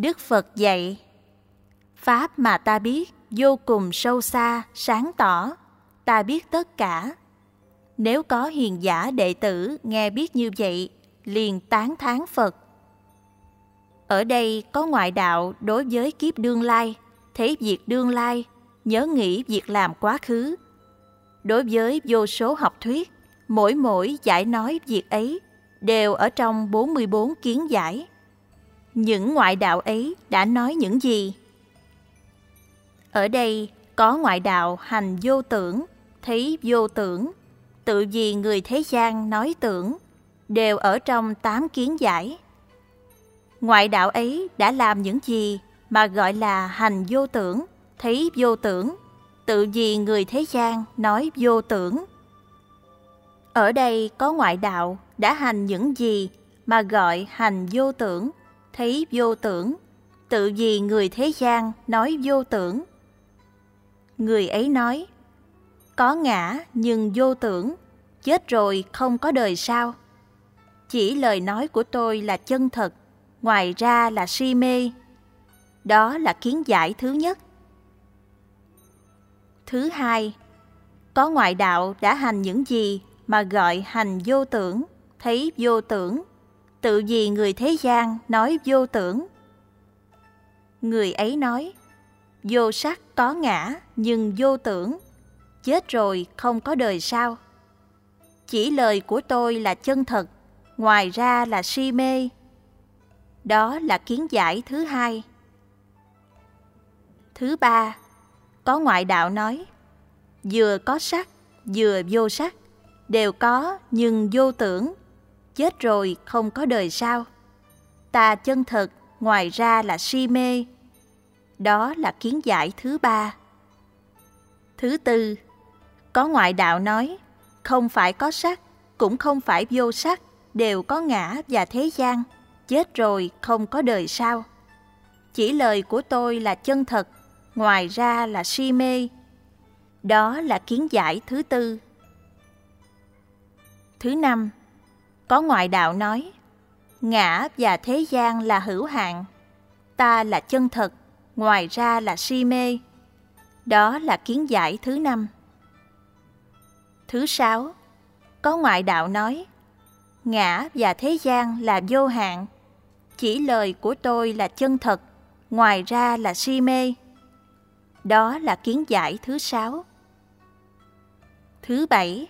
Đức Phật dạy Pháp mà ta biết vô cùng sâu xa, sáng tỏ, ta biết tất cả. Nếu có hiền giả đệ tử nghe biết như vậy, liền tán thán Phật. Ở đây có ngoại đạo đối với kiếp đương lai, thấy việc đương lai, nhớ nghĩ việc làm quá khứ. Đối với vô số học thuyết, mỗi mỗi giải nói việc ấy đều ở trong 44 kiến giải. Những ngoại đạo ấy đã nói những gì? Ở đây có ngoại đạo hành vô tưởng, thấy vô tưởng, tự vì người thế gian nói tưởng, đều ở trong tám kiến giải. Ngoại đạo ấy đã làm những gì mà gọi là hành vô tưởng, thấy vô tưởng, tự vì người thế gian nói vô tưởng. Ở đây có ngoại đạo đã hành những gì mà gọi hành vô tưởng, thấy vô tưởng, tự vì người thế gian nói vô tưởng. Người ấy nói, có ngã nhưng vô tưởng, chết rồi không có đời sau. Chỉ lời nói của tôi là chân thật, ngoài ra là si mê. Đó là kiến giải thứ nhất. Thứ hai, có ngoại đạo đã hành những gì mà gọi hành vô tưởng, thấy vô tưởng, tự vì người thế gian nói vô tưởng. Người ấy nói, vô sắc có ngã nhưng vô tưởng, chết rồi không có đời sau. Chỉ lời của tôi là chân thật, ngoài ra là si mê. Đó là kiến giải thứ hai. Thứ ba, có ngoại đạo nói, vừa có sắc, vừa vô sắc, đều có nhưng vô tưởng, chết rồi không có đời sau. Ta chân thật, ngoài ra là si mê. Đó là kiến giải thứ ba. Thứ tư, có ngoại đạo nói, không phải có sắc, cũng không phải vô sắc, đều có ngã và thế gian, chết rồi không có đời sau. Chỉ lời của tôi là chân thật, ngoài ra là si mê. Đó là kiến giải thứ tư. Thứ năm, có ngoại đạo nói, ngã và thế gian là hữu hạn, ta là chân thật, ngoài ra là si mê. Đó là kiến giải thứ năm. Thứ sáu, có ngoại đạo nói, ngã và thế gian là vô hạn, chỉ lời của tôi là chân thật, ngoài ra là si mê. Đó là kiến giải thứ sáu. Thứ bảy,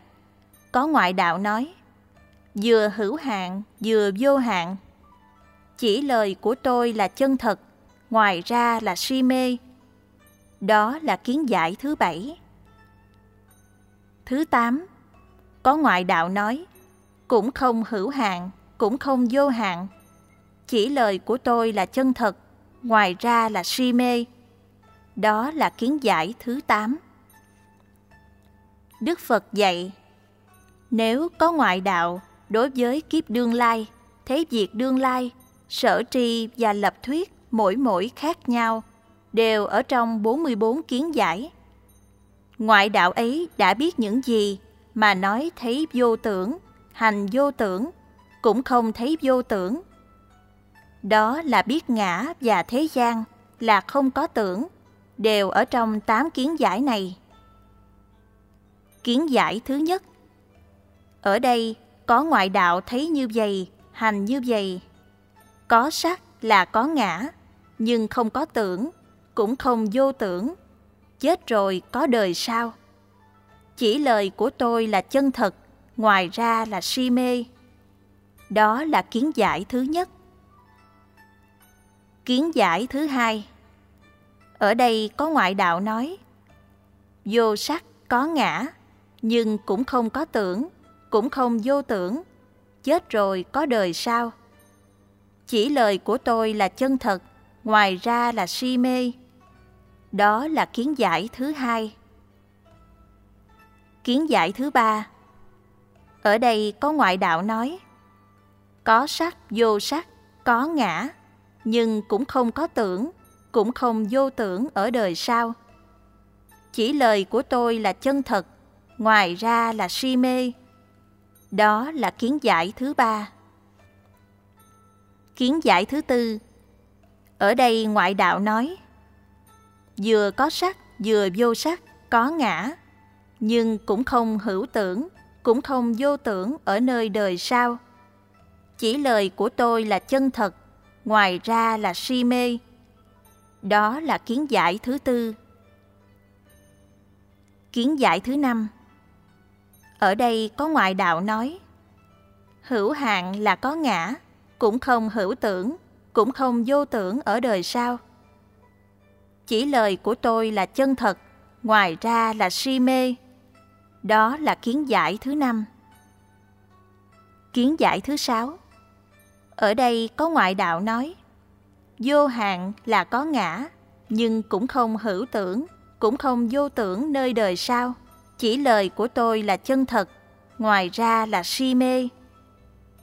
có ngoại đạo nói, vừa hữu hạn, vừa vô hạn. Chỉ lời của tôi là chân thật, ngoài ra là si mê. Đó là kiến giải thứ bảy. Thứ tám, có ngoại đạo nói, cũng không hữu hạn, cũng không vô hạn. Chỉ lời của tôi là chân thật, ngoài ra là si mê. Đó là kiến giải thứ tám. Đức Phật dạy, nếu có ngoại đạo đối với kiếp đương lai, thế việc đương lai, sở tri và lập thuyết mỗi mỗi khác nhau, đều ở trong 44 kiến giải. Ngoại đạo ấy đã biết những gì mà nói thấy vô tưởng, hành vô tưởng, cũng không thấy vô tưởng. Đó là biết ngã và thế gian là không có tưởng, đều ở trong tám kiến giải này. Kiến giải thứ nhất Ở đây có ngoại đạo thấy như vậy, hành như vậy. Có sắc là có ngã, nhưng không có tưởng, cũng không vô tưởng. Chết rồi có đời sau. Chỉ lời của tôi là chân thật, ngoài ra là si mê. Đó là kiến giải thứ nhất. Kiến giải thứ hai Ở đây có ngoại đạo nói Vô sắc có ngã, nhưng cũng không có tưởng, cũng không vô tưởng. Chết rồi có đời sau. Chỉ lời của tôi là chân thật, ngoài ra là si mê. Đó là kiến giải thứ hai. Kiến giải thứ ba Ở đây có ngoại đạo nói Có sắc vô sắc, có ngã Nhưng cũng không có tưởng, cũng không vô tưởng ở đời sau Chỉ lời của tôi là chân thật, ngoài ra là si mê đó là kiến giải thứ ba Kiến giải thứ tư Ở đây ngoại đạo nói, vừa có sắc, vừa vô sắc, có ngã, nhưng cũng không hữu tưởng, cũng không vô tưởng ở nơi đời sau. Chỉ lời của tôi là chân thật, ngoài ra là si mê. Đó là kiến giải thứ tư. Kiến giải thứ năm ở đây có ngoại đạo nói, hữu hạn là có ngã, cũng không hữu tưởng, cũng không vô tưởng ở đời sau. Chỉ lời của tôi là chân thật, ngoài ra là si mê. Đó là kiến giải thứ năm. Kiến giải thứ sáu Ở đây có ngoại đạo nói, vô hạn là có ngã, nhưng cũng không hữu tưởng, cũng không vô tưởng nơi đời sau. Chỉ lời của tôi là chân thật, ngoài ra là si mê.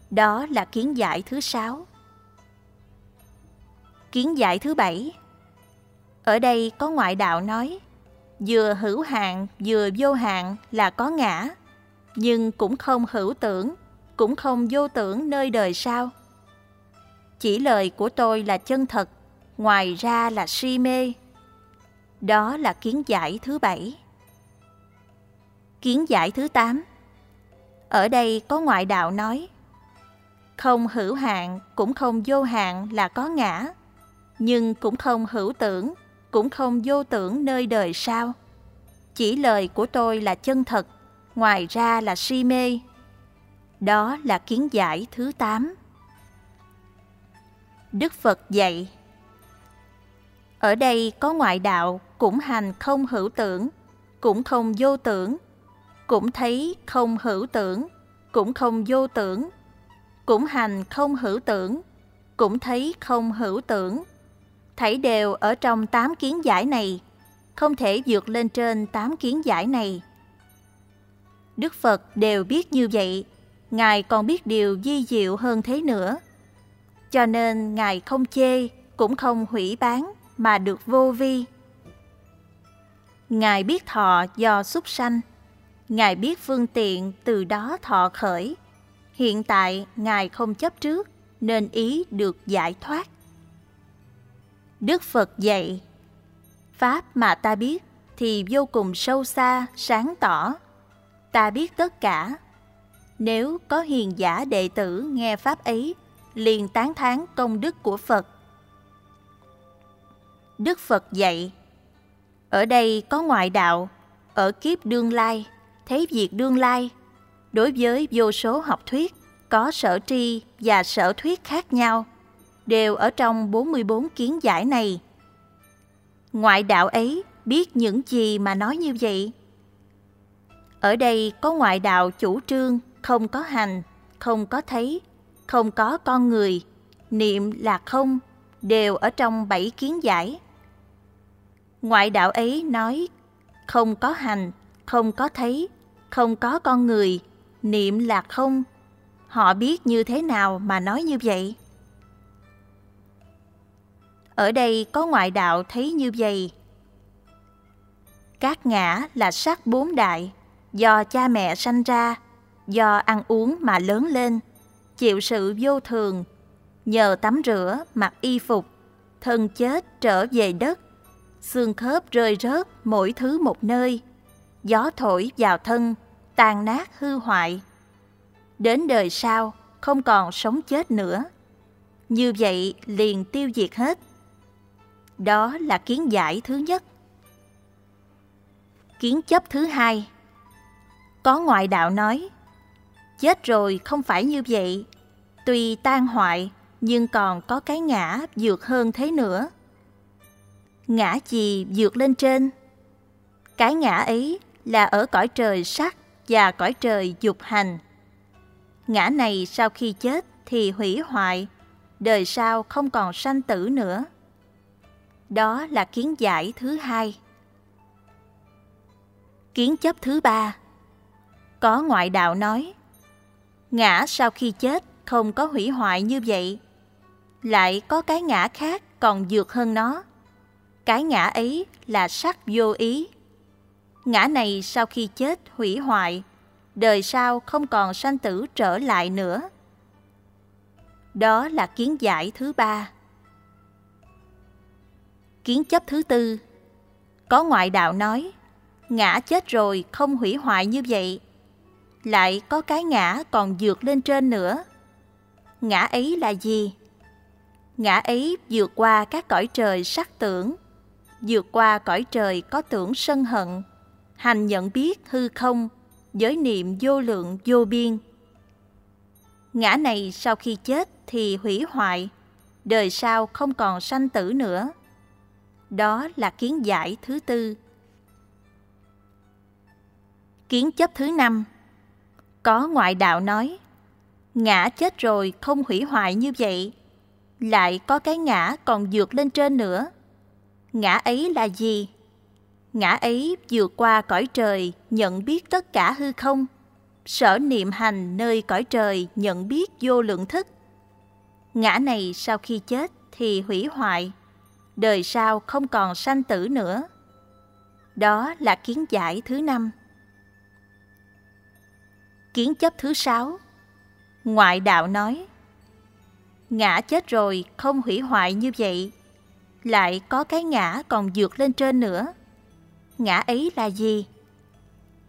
Đó là kiến giải thứ sáu. Kiến giải thứ bảy Ở đây có ngoại đạo nói, vừa hữu hạn vừa vô hạn là có ngã, nhưng cũng không hữu tưởng, cũng không vô tưởng nơi đời sau. Chỉ lời của tôi là chân thật, ngoài ra là si mê. Đó là kiến giải thứ bảy. Kiến giải thứ tám Ở đây có ngoại đạo nói, không hữu hạn cũng không vô hạn là có ngã, nhưng cũng không hữu tưởng, cũng không vô tưởng nơi đời sau. Chỉ lời của tôi là chân thật, ngoài ra là si mê. Đó là kiến giải thứ 8. Đức Phật dạy Ở đây có ngoại đạo cũng hành không hữu tưởng, cũng không vô tưởng, cũng thấy không hữu tưởng, cũng không vô tưởng, cũng hành không hữu tưởng, cũng thấy không hữu tưởng. Thảy đều ở trong tám kiến giải này, không thể vượt lên trên tám kiến giải này. Đức Phật đều biết như vậy, Ngài còn biết điều di diệu hơn thế nữa. Cho nên Ngài không chê, cũng không hủy bán, mà được vô vi. Ngài biết thọ do súc sanh, Ngài biết phương tiện từ đó thọ khởi, Hiện tại Ngài không chấp trước nên ý được giải thoát. Đức Phật dạy, Pháp mà ta biết thì vô cùng sâu xa, sáng tỏ. Ta biết tất cả. Nếu có hiền giả đệ tử nghe Pháp ấy, liền tán thán công đức của Phật. Đức Phật dạy, ở đây có ngoại đạo, ở kiếp đương lai, thấy việc đương lai, đối với vô số học thuyết có sở tri và sở thuyết khác nhau, đều ở trong 44 kiến giải này. Ngoại đạo ấy biết những gì mà nói như vậy? Ở đây có ngoại đạo chủ trương không có hành, không có thấy, không có con người, niệm là không, đều ở trong bảy kiến giải. Ngoại đạo ấy nói không có hành, không có thấy, không có con người, niệm là không. Họ biết như thế nào mà nói như vậy? Ở đây có ngoại đạo thấy như vậy. Các ngã là sắc bốn đại, do cha mẹ sanh ra, do ăn uống mà lớn lên, chịu sự vô thường, nhờ tắm rửa, mặc y phục, thân chết trở về đất, xương khớp rơi rớt mỗi thứ một nơi, gió thổi vào thân, tàn nát hư hoại. Đến đời sau, không còn sống chết nữa. Như vậy liền tiêu diệt hết. Đó là kiến giải thứ nhất. Kiến chấp thứ hai Có ngoại đạo nói, chết rồi không phải như vậy, tuy tan hoại nhưng còn có cái ngã vượt hơn thế nữa. Ngã gì vượt lên trên? Cái ngã ấy là ở cõi trời sắc và cõi trời dục hành. Ngã này sau khi chết thì hủy hoại, đời sau không còn sanh tử nữa. Đó là kiến giải thứ hai. Kiến chấp thứ ba Có ngoại đạo nói, ngã sau khi chết không có hủy hoại như vậy. Lại có cái ngã khác còn dược hơn nó. Cái ngã ấy là sắc vô ý. Ngã này sau khi chết hủy hoại, đời sau không còn sanh tử trở lại nữa. Đó là kiến giải thứ ba. Kiến chấp thứ tư Có ngoại đạo nói Ngã chết rồi không hủy hoại như vậy Lại có cái ngã còn dược lên trên nữa Ngã ấy là gì? Ngã ấy vượt qua các cõi trời sắc tưởng Vượt qua cõi trời có tưởng sân hận Hành nhận biết hư không, Giới niệm vô lượng vô biên Ngã này sau khi chết thì hủy hoại, Đời sau không còn sanh tử nữa đó là kiến giải thứ tư. Kiến chấp thứ năm Có ngoại đạo nói, Ngã chết rồi không hủy hoại như vậy, Lại có cái ngã còn vượt lên trên nữa Ngã ấy là gì? Ngã ấy vượt qua cõi trời, nhận biết tất cả hư không Sở niệm hành nơi cõi trời, nhận biết vô lượng thức Ngã này sau khi chết thì hủy hoại, đời sau không còn sanh tử nữa. Đó là kiến giải thứ năm. Kiến chấp thứ sáu Ngoại đạo nói, Ngã chết rồi không hủy hoại như vậy, Lại có cái ngã còn vượt lên trên nữa Ngã ấy là gì?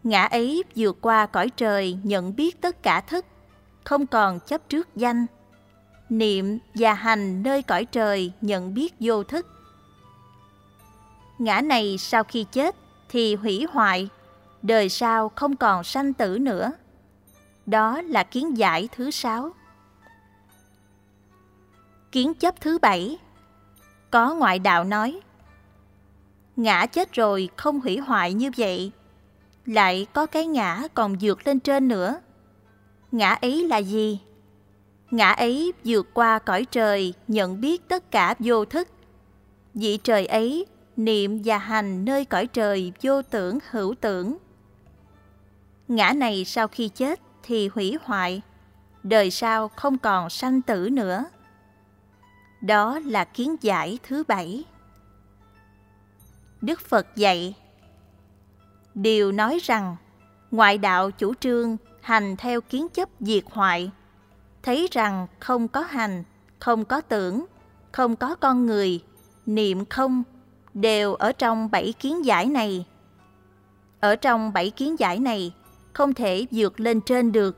Ngã ấy vượt qua cõi trời nhận biết tất cả thức Không còn chấp trước danh Niệm và hành nơi cõi trời nhận biết vô thức ngã này sau khi chết thì hủy hoại, đời sau không còn sanh tử nữa. Đó là kiến giải thứ sáu. Kiến chấp thứ bảy Có ngoại đạo nói Ngã chết rồi không hủy hoại như vậy Lại có cái ngã còn vượt lên trên nữa Ngã ấy là gì? Ngã ấy vượt qua cõi trời nhận biết tất cả vô thức Vị trời ấy niệm và hành nơi cõi trời vô tưởng hữu tưởng. Ngã này sau khi chết thì hủy hoại, đời sau không còn sanh tử nữa. Đó là kiến giải thứ bảy. Đức Phật dạy Điều nói rằng ngoại đạo chủ trương hành theo kiến chấp diệt hoại, thấy rằng không có hành, không có tưởng, không có con người, niệm không, đều ở trong bảy kiến giải này. Ở trong bảy kiến giải này, không thể vượt lên trên được.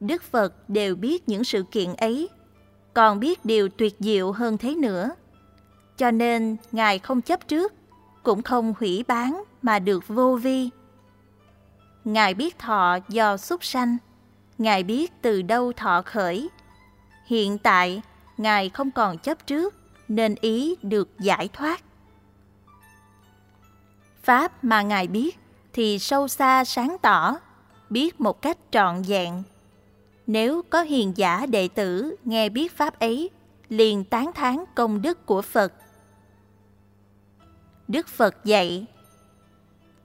Đức Phật đều biết những sự kiện ấy, còn biết điều tuyệt diệu hơn thế nữa. Cho nên Ngài không chấp trước, cũng không hủy bán mà được vô vi. Ngài biết thọ do xúc sanh, Ngài biết từ đâu thọ khởi. Hiện tại, Ngài không còn chấp trước, nên ý được giải thoát. Pháp mà Ngài biết thì sâu xa sáng tỏ, biết một cách trọn vẹn. Nếu có hiền giả đệ tử nghe biết Pháp ấy, liền tán thán công đức của Phật. Đức Phật dạy,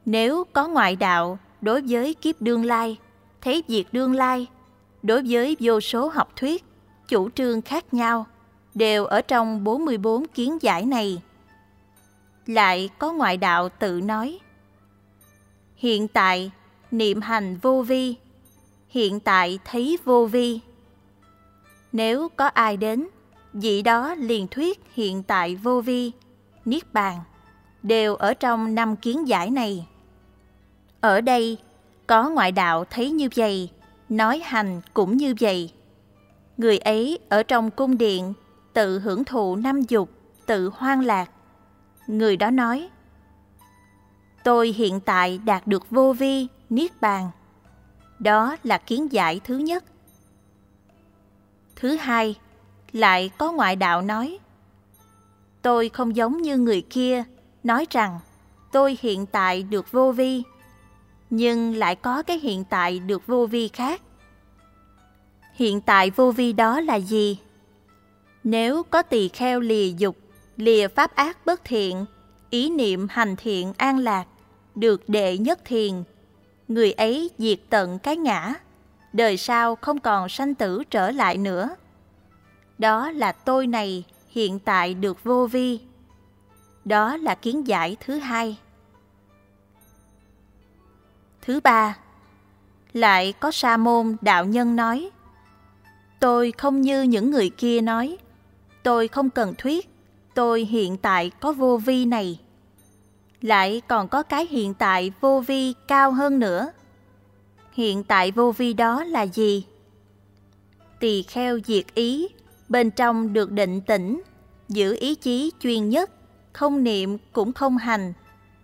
nếu có ngoại đạo đối với kiếp đương lai, thấy việc đương lai, đối với vô số học thuyết, chủ trương khác nhau, đều ở trong 44 kiến giải này lại có ngoại đạo tự nói. Hiện tại, niệm hành vô vi, hiện tại thấy vô vi. Nếu có ai đến, vị đó liền thuyết hiện tại vô vi, niết bàn, đều ở trong năm kiến giải này. Ở đây, có ngoại đạo thấy như vậy, nói hành cũng như vậy. Người ấy ở trong cung điện, tự hưởng thụ năm dục, tự hoang lạc, Người đó nói, Tôi hiện tại đạt được vô vi, niết bàn. Đó là kiến giải thứ nhất. Thứ hai, lại có ngoại đạo nói, Tôi không giống như người kia, nói rằng tôi hiện tại được vô vi, nhưng lại có cái hiện tại được vô vi khác. Hiện tại vô vi đó là gì? Nếu có tỳ kheo lìa dục lìa pháp ác bất thiện, ý niệm hành thiện an lạc, được đệ nhất thiền. Người ấy diệt tận cái ngã, đời sau không còn sanh tử trở lại nữa. Đó là tôi này hiện tại được vô vi. Đó là kiến giải thứ hai. Thứ ba, lại có sa môn đạo nhân nói, tôi không như những người kia nói, tôi không cần thuyết, tôi hiện tại có vô vi này. Lại còn có cái hiện tại vô vi cao hơn nữa. Hiện tại vô vi đó là gì? Tỳ kheo diệt ý, bên trong được định tĩnh, giữ ý chí chuyên nhất, không niệm cũng không hành,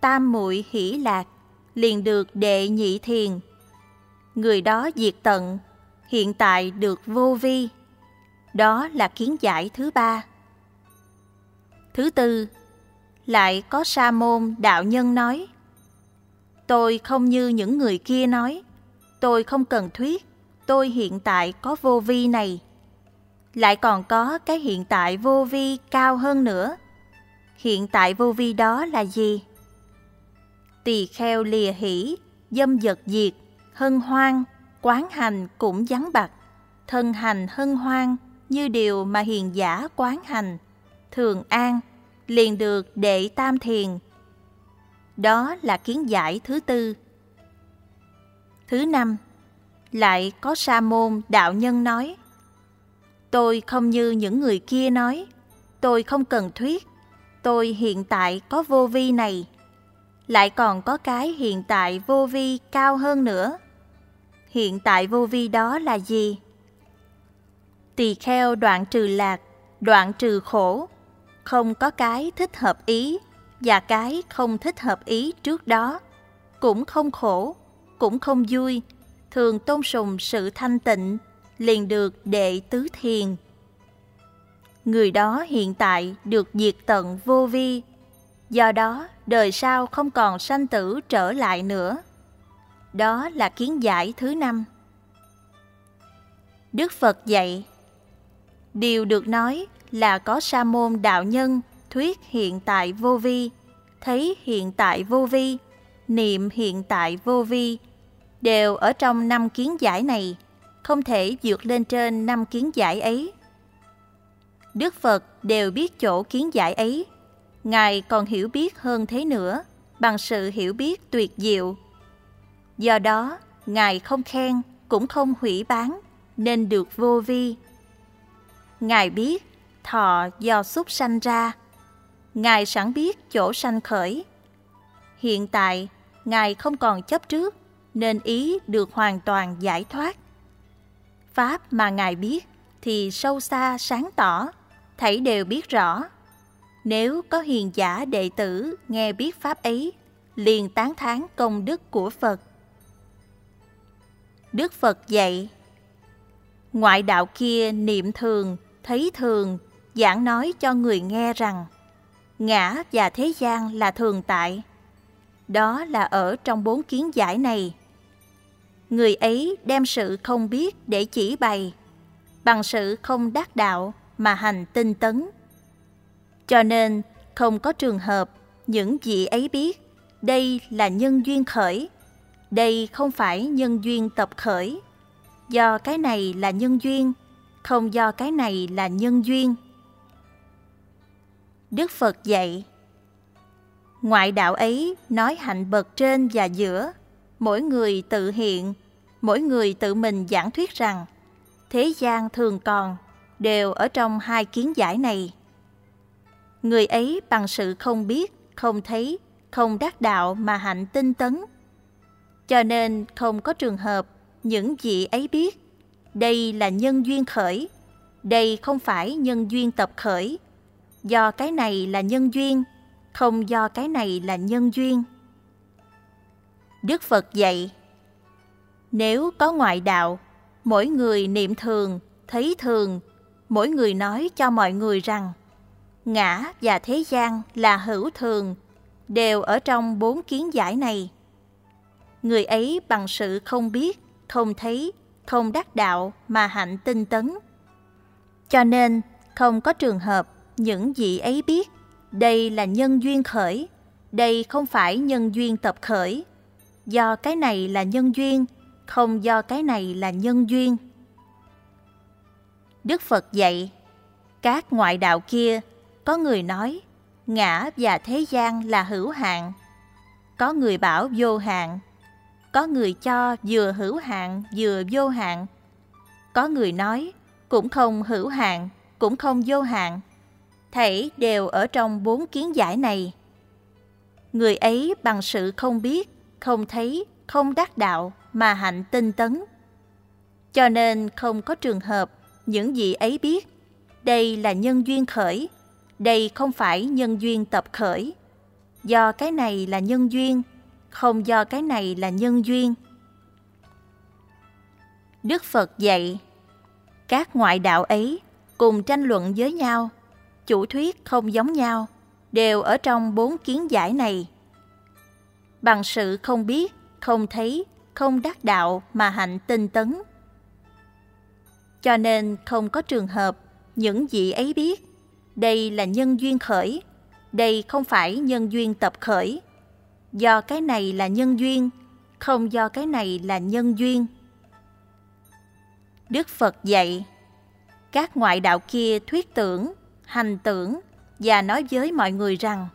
tam muội hỷ lạc, liền được đệ nhị thiền. Người đó diệt tận, hiện tại được vô vi. Đó là kiến giải thứ ba. Thứ tư, lại có sa môn đạo nhân nói, Tôi không như những người kia nói, tôi không cần thuyết, tôi hiện tại có vô vi này. Lại còn có cái hiện tại vô vi cao hơn nữa. Hiện tại vô vi đó là gì? Tỳ kheo lìa hỉ dâm dật diệt, hân hoan, quán hành cũng vắng bạc thân hành hân hoan như điều mà hiền giả quán hành, thường an, liền được đệ tam thiền. Đó là kiến giải thứ tư. Thứ năm, lại có sa môn đạo nhân nói, Tôi không như những người kia nói, tôi không cần thuyết, tôi hiện tại có vô vi này. Lại còn có cái hiện tại vô vi cao hơn nữa. Hiện tại vô vi đó là gì? Tỳ kheo đoạn trừ lạc, đoạn trừ khổ, không có cái thích hợp ý và cái không thích hợp ý trước đó, cũng không khổ, cũng không vui, thường tôn sùng sự thanh tịnh, liền được đệ tứ thiền. Người đó hiện tại được diệt tận vô vi, do đó đời sau không còn sanh tử trở lại nữa. Đó là kiến giải thứ năm. Đức Phật dạy, điều được nói là có sa môn đạo nhân thuyết hiện tại vô vi, thấy hiện tại vô vi, niệm hiện tại vô vi, đều ở trong năm kiến giải này, không thể vượt lên trên năm kiến giải ấy. Đức Phật đều biết chỗ kiến giải ấy, Ngài còn hiểu biết hơn thế nữa, bằng sự hiểu biết tuyệt diệu. Do đó, Ngài không khen, cũng không hủy bán, nên được vô vi. Ngài biết thọ do xúc sanh ra. Ngài sẵn biết chỗ sanh khởi. Hiện tại, Ngài không còn chấp trước, nên ý được hoàn toàn giải thoát. Pháp mà Ngài biết thì sâu xa sáng tỏ, thảy đều biết rõ. Nếu có hiền giả đệ tử nghe biết Pháp ấy, liền tán thán công đức của Phật. Đức Phật dạy, ngoại đạo kia niệm thường, thấy thường, giảng nói cho người nghe rằng ngã và thế gian là thường tại. Đó là ở trong bốn kiến giải này. Người ấy đem sự không biết để chỉ bày, bằng sự không đắc đạo mà hành tinh tấn. Cho nên không có trường hợp những vị ấy biết đây là nhân duyên khởi, đây không phải nhân duyên tập khởi. Do cái này là nhân duyên, không do cái này là nhân duyên. Đức Phật dạy Ngoại đạo ấy nói hạnh bậc trên và giữa, mỗi người tự hiện, mỗi người tự mình giảng thuyết rằng thế gian thường còn, đều ở trong hai kiến giải này. Người ấy bằng sự không biết, không thấy, không đắc đạo mà hạnh tinh tấn. Cho nên không có trường hợp những vị ấy biết đây là nhân duyên khởi, đây không phải nhân duyên tập khởi, do cái này là nhân duyên, không do cái này là nhân duyên. Đức Phật dạy, nếu có ngoại đạo, mỗi người niệm thường, thấy thường, mỗi người nói cho mọi người rằng ngã và thế gian là hữu thường, đều ở trong bốn kiến giải này. Người ấy bằng sự không biết, không thấy, không đắc đạo mà hạnh tinh tấn. Cho nên, không có trường hợp những vị ấy biết đây là nhân duyên khởi, đây không phải nhân duyên tập khởi. Do cái này là nhân duyên, không do cái này là nhân duyên. Đức Phật dạy, các ngoại đạo kia, có người nói, ngã và thế gian là hữu hạn. Có người bảo vô hạn, có người cho vừa hữu hạn vừa vô hạn. Có người nói, cũng không hữu hạn, cũng không vô hạn thảy đều ở trong bốn kiến giải này. Người ấy bằng sự không biết, không thấy, không đắc đạo mà hạnh tinh tấn. Cho nên không có trường hợp những gì ấy biết, đây là nhân duyên khởi, đây không phải nhân duyên tập khởi. Do cái này là nhân duyên, không do cái này là nhân duyên. Đức Phật dạy, các ngoại đạo ấy cùng tranh luận với nhau, chủ thuyết không giống nhau, đều ở trong bốn kiến giải này. Bằng sự không biết, không thấy, không đắc đạo mà hạnh tinh tấn. Cho nên không có trường hợp những vị ấy biết đây là nhân duyên khởi, đây không phải nhân duyên tập khởi. Do cái này là nhân duyên, không do cái này là nhân duyên. Đức Phật dạy, các ngoại đạo kia thuyết tưởng, hành tưởng và nói với mọi người rằng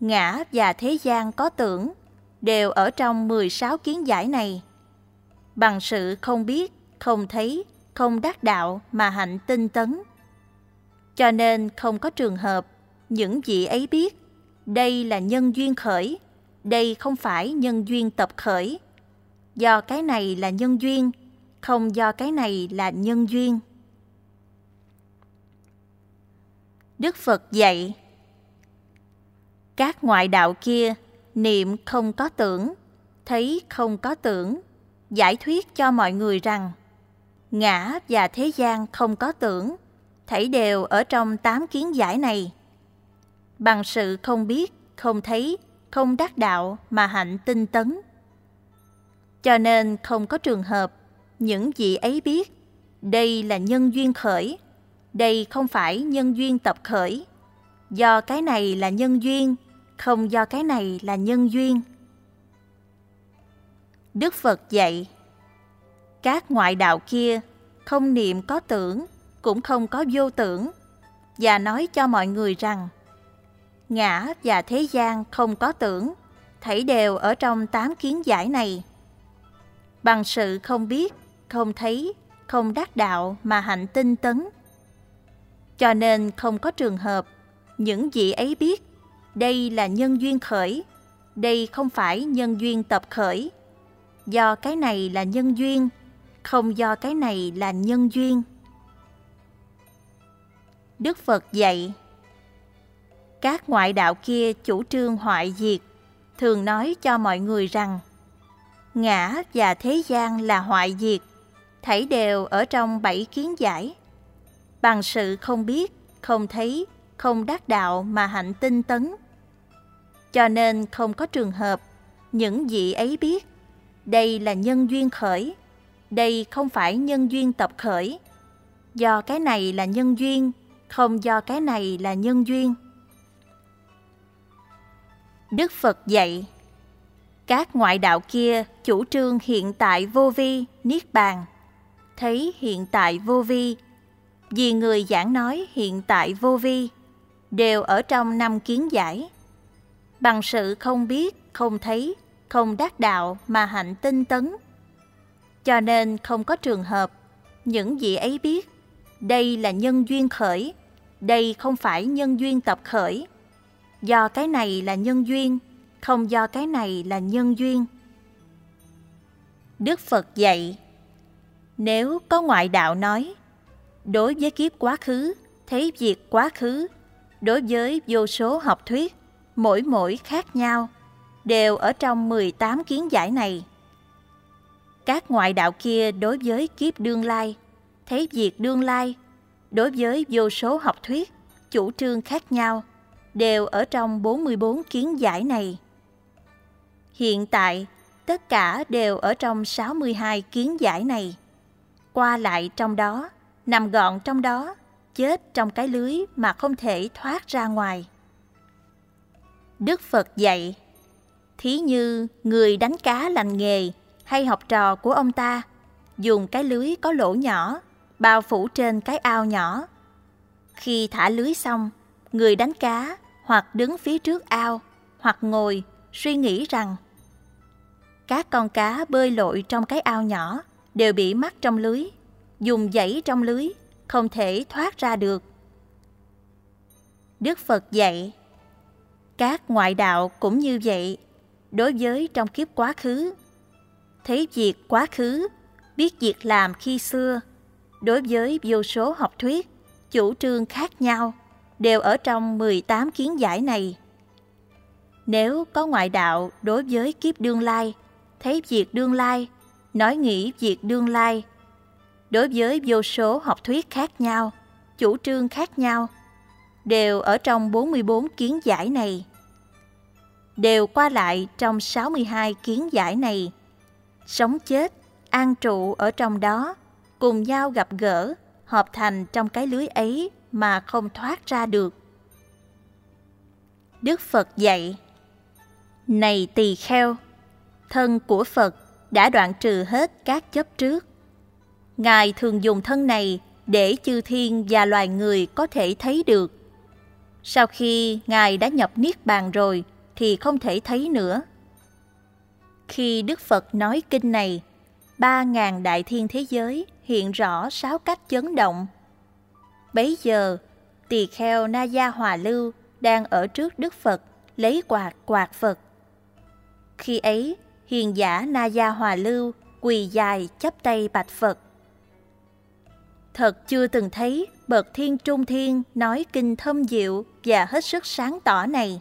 ngã và thế gian có tưởng đều ở trong 16 kiến giải này. Bằng sự không biết, không thấy, không đắc đạo mà hạnh tinh tấn. Cho nên không có trường hợp những vị ấy biết đây là nhân duyên khởi, đây không phải nhân duyên tập khởi. Do cái này là nhân duyên, không do cái này là nhân duyên. Đức Phật dạy Các ngoại đạo kia niệm không có tưởng, thấy không có tưởng, giải thuyết cho mọi người rằng ngã và thế gian không có tưởng, thảy đều ở trong tám kiến giải này. Bằng sự không biết, không thấy, không đắc đạo mà hạnh tinh tấn. Cho nên không có trường hợp những vị ấy biết đây là nhân duyên khởi, đây không phải nhân duyên tập khởi. Do cái này là nhân duyên, không do cái này là nhân duyên. Đức Phật dạy, các ngoại đạo kia không niệm có tưởng, cũng không có vô tưởng, và nói cho mọi người rằng, ngã và thế gian không có tưởng, thảy đều ở trong tám kiến giải này. Bằng sự không biết, không thấy, không đắc đạo mà hạnh tinh tấn. Cho nên không có trường hợp những vị ấy biết đây là nhân duyên khởi, đây không phải nhân duyên tập khởi. Do cái này là nhân duyên, không do cái này là nhân duyên. Đức Phật dạy Các ngoại đạo kia chủ trương hoại diệt, thường nói cho mọi người rằng ngã và thế gian là hoại diệt, thảy đều ở trong bảy kiến giải. Bằng sự không biết, không thấy, không đắc đạo mà hạnh tinh tấn. Cho nên không có trường hợp những vị ấy biết đây là nhân duyên khởi, đây không phải nhân duyên tập khởi. Do cái này là nhân duyên, không do cái này là nhân duyên. Đức Phật dạy, các ngoại đạo kia chủ trương hiện tại vô vi, niết bàn, thấy hiện tại vô vi, vì người giảng nói hiện tại vô vi, đều ở trong năm kiến giải. Bằng sự không biết, không thấy, không đắc đạo mà hạnh tinh tấn. Cho nên không có trường hợp, những vị ấy biết, đây là nhân duyên khởi, đây không phải nhân duyên tập khởi. Do cái này là nhân duyên, không do cái này là nhân duyên. Đức Phật dạy, nếu có ngoại đạo nói, đối với kiếp quá khứ, thấy việc quá khứ, đối với vô số học thuyết, mỗi mỗi khác nhau, đều ở trong 18 kiến giải này. Các ngoại đạo kia đối với kiếp đương lai, thế việc đương lai, đối với vô số học thuyết, chủ trương khác nhau, đều ở trong 44 kiến giải này. Hiện tại, tất cả đều ở trong 62 kiến giải này. Qua lại trong đó, nằm gọn trong đó, chết trong cái lưới mà không thể thoát ra ngoài. Đức Phật dạy, thí như người đánh cá lành nghề hay học trò của ông ta, dùng cái lưới có lỗ nhỏ, bao phủ trên cái ao nhỏ. Khi thả lưới xong, người đánh cá hoặc đứng phía trước ao, hoặc ngồi, suy nghĩ rằng các con cá bơi lội trong cái ao nhỏ đều bị mắc trong lưới, dùng dãy trong lưới, không thể thoát ra được. Đức Phật dạy, các ngoại đạo cũng như vậy, đối với trong kiếp quá khứ. Thấy việc quá khứ, biết việc làm khi xưa, đối với vô số học thuyết, chủ trương khác nhau, đều ở trong 18 kiến giải này. Nếu có ngoại đạo đối với kiếp đương lai, thấy việc đương lai, nói nghĩ việc đương lai, đối với vô số học thuyết khác nhau, chủ trương khác nhau, đều ở trong 44 kiến giải này. Đều qua lại trong 62 kiến giải này. Sống chết, an trụ ở trong đó, cùng nhau gặp gỡ, hợp thành trong cái lưới ấy mà không thoát ra được. Đức Phật dạy Này tỳ kheo, thân của Phật đã đoạn trừ hết các chấp trước. Ngài thường dùng thân này để chư thiên và loài người có thể thấy được. Sau khi Ngài đã nhập Niết Bàn rồi thì không thể thấy nữa. Khi Đức Phật nói kinh này, ba ngàn đại thiên thế giới hiện rõ sáu cách chấn động. Bấy giờ, tỳ kheo Na Gia Hòa Lưu đang ở trước Đức Phật lấy quạt quạt Phật. Khi ấy, hiền giả Na Gia Hòa Lưu quỳ dài chắp tay bạch Phật. Thật chưa từng thấy bậc thiên trung thiên nói kinh thâm diệu và hết sức sáng tỏ này.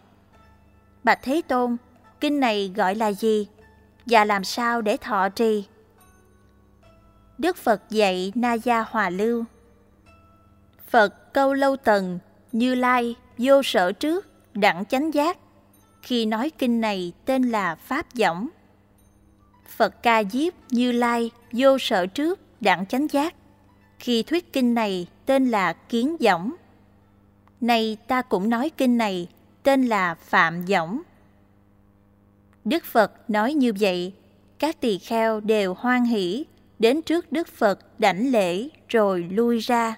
Bạch Thế Tôn, kinh này gọi là gì? Và làm sao để thọ trì? Đức Phật dạy Na Gia Hòa Lưu Phật câu lâu tần, như lai, vô sở trước, đẳng chánh giác. Khi nói kinh này tên là Pháp Võng. Phật ca diếp như lai, vô sở trước, đẳng chánh giác. Khi thuyết kinh này tên là Kiến Võng. Này ta cũng nói kinh này tên là Phạm Võng. Đức Phật nói như vậy, các tỳ kheo đều hoan hỷ đến trước Đức Phật đảnh lễ rồi lui ra.